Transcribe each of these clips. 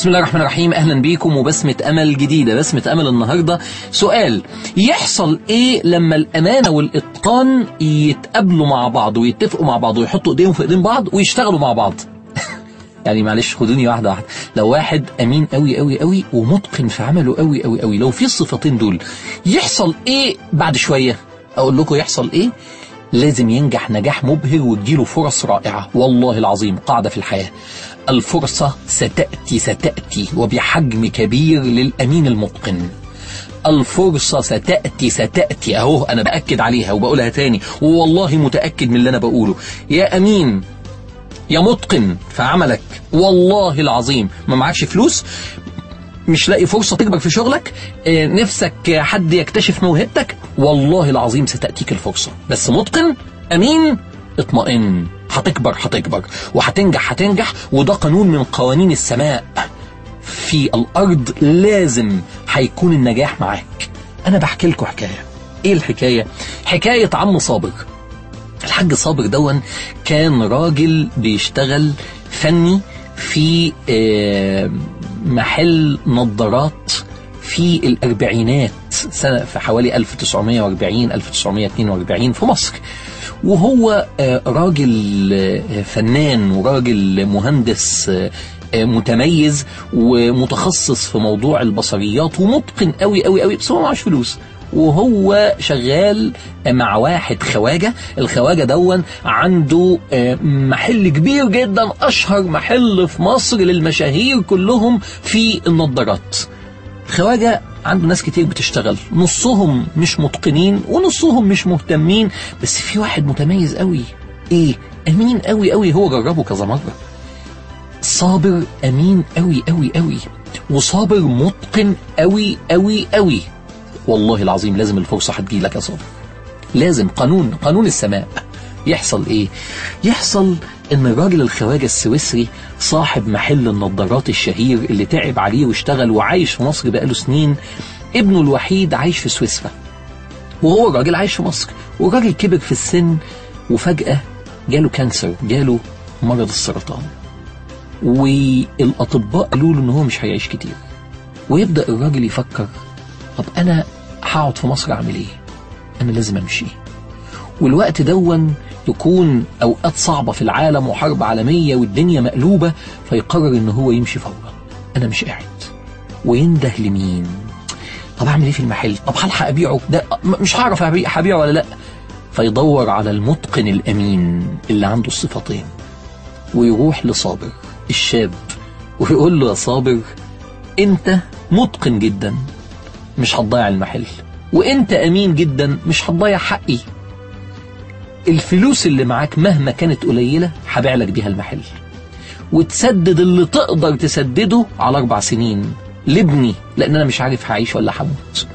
بسم الله الرحمن الرحيم. أهلا بيكم وبسمة أمل جديدة. بسمة أمل النهاردة. سؤال يحصل إيه لما الأمانة والإتقان يتقابلوا مع بعض ويتفقوا مع بعض ويحطوا إيديهم في إيدين بعض ويشتغلوا مع بعض؟ يعني معلش خدوني واحدة واحدة. لو واحد أمين قوي قوي قوي ومتقن في عمله قوي قوي قوي لو في الصفتين دول يحصل إيه بعد شوية؟ أقول لكم يحصل إيه؟ لازم ينجح نجاح مبهر وتجيله فرص رائعة. والله العظيم قاعدة في الحياة. الفرصة ستأتي ستأتي وبحجم كبير للأمين المتقن. الفرصة ستأتي ستأتي. أهو أنا بأكد عليها وبقولها تاني. والله متأكد من اللي أنا بقوله. يا أمين يا متقن في عملك. والله العظيم. ما معكش فلوس؟ مش لاقي فرصة تكبر في شغلك؟ آه نفسك حد يكتشف موهبتك؟ والله العظيم ستأتيك الفرصة. بس متقن؟ أمين؟ اطمئن. هتكبر هتكبر. وهتنجح هتنجح. وده قانون من قوانين السماء. في الأرض لازم هيكون النجاح معاك. أنا بحكي لكم حكاية. إيه الحكاية؟ حكاية عم صابر. الحاج صابر دون كان راجل بيشتغل فني في محل نظارات في الأربعينات. سنة في حوالي 1940 1942 في مصر. وهو راجل فنان وراجل مهندس متميز ومتخصص في موضوع البصريات ومتقن قوي قوي قوي بس هو معهوش فلوس. وهو شغال مع واحد خواجة. الخواجة دون عنده محل كبير جدا أشهر محل في مصر للمشاهير كلهم في النظارات الخواجة عنده ناس كتير بتشتغل. نصهم مش متقنين ونصهم مش مهتمين. بس في واحد متميز قوي. إيه؟ أمين قوي قوي. هو جربه كذا مرة. صابر أمين قوي قوي قوي. وصابر متقن قوي قوي قوي. والله العظيم لازم الفرصة هتجيلك يا صابر. لازم. قانون. قانون السماء. يحصل إيه؟ يحصل إن الراجل الخواجة السويسري صاحب محل النظارات الشهير اللي تعب عليه واشتغل وعايش في مصر بقاله سنين ابنه الوحيد عايش في سويسرا. وهو الراجل عايش في مصر. والراجل كبر في السن وفجأة جاله كانسر جاله مرض السرطان. والأطباء قالوا له إن هو مش هيعيش كتير. ويبدأ الراجل يفكر طب أنا هقعد في مصر أعمل إيه؟ أنا لازم أمشي. والوقت دون يكون اوقات صعبة في العالم وحرب عالمية والدنيا مقلوبة فيقرر إن هو يمشي فورا. أنا مش قاعد. وينده لمين؟ طب أعمل إيه في المحل؟ طب هلحق أبيعه؟ ده مش هعرف هبيعه ولا لأ. فيدور على المتقن الأمين اللي عنده الصفتين ويروح لصابر الشاب ويقول له يا صابر أنت متقن جدا مش هتضيع المحل. وأنت أمين جدا مش هتضيع حقي. الفلوس اللي معاك مهما كانت قليلة هبيع لك بيها المحل. وتسدد اللي تقدر تسدده على أربع سنين. لابني لأن أنا مش عارف هعيش ولا هموت.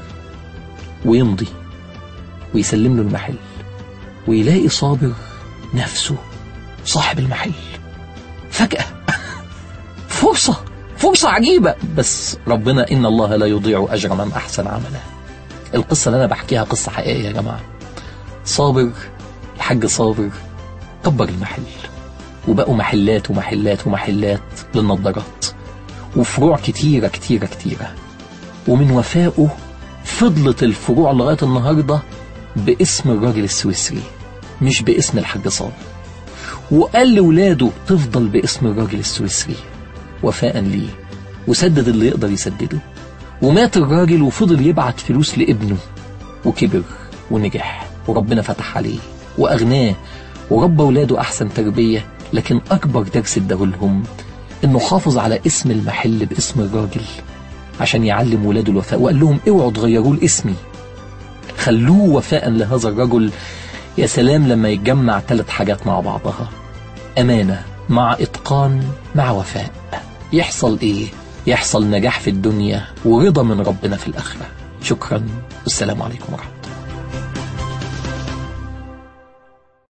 ويمضي ويسلم له المحل. ويلاقي صابر نفسه صاحب المحل. فجأة. فرصة فرصة عجيبة. بس ربنا إن الله لا يضيع أجر من أحسن عملا القصة اللي أنا بحكيها قصة حقيقية يا جماعة. صابر الحاج صابر كبر المحل. وبقوا محلات ومحلات ومحلات للنظارات. وفروع كتيرة كتيرة كتيرة. ومن وفائه فضلت الفروع لغاية النهاردة باسم الراجل السويسري مش باسم الحاج صابر وقال لولاده تفضل باسم الراجل السويسري. وفاء ليه. وسدد اللي يقدر يسدده. ومات الراجل وفضل يبعت فلوس لابنه. وكبر ونجح. وربنا فتح عليه. وأغناه. وربى ولاده أحسن تربية لكن أكبر درس اداهولهم إنه حافظ على اسم المحل باسم الراجل عشان يعلم ولاده الوفاء. وقال لهم اوعوا تغيروا لاسمي خلوه وفاء لهذا الرجل. يا سلام لما يتجمع ثلاث حاجات مع بعضها. أمانة مع إتقان مع وفاء. يحصل إيه؟ يحصل نجاح في الدنيا ورضا من ربنا في الآخرة. شكرا. والسلام عليكم ورحمة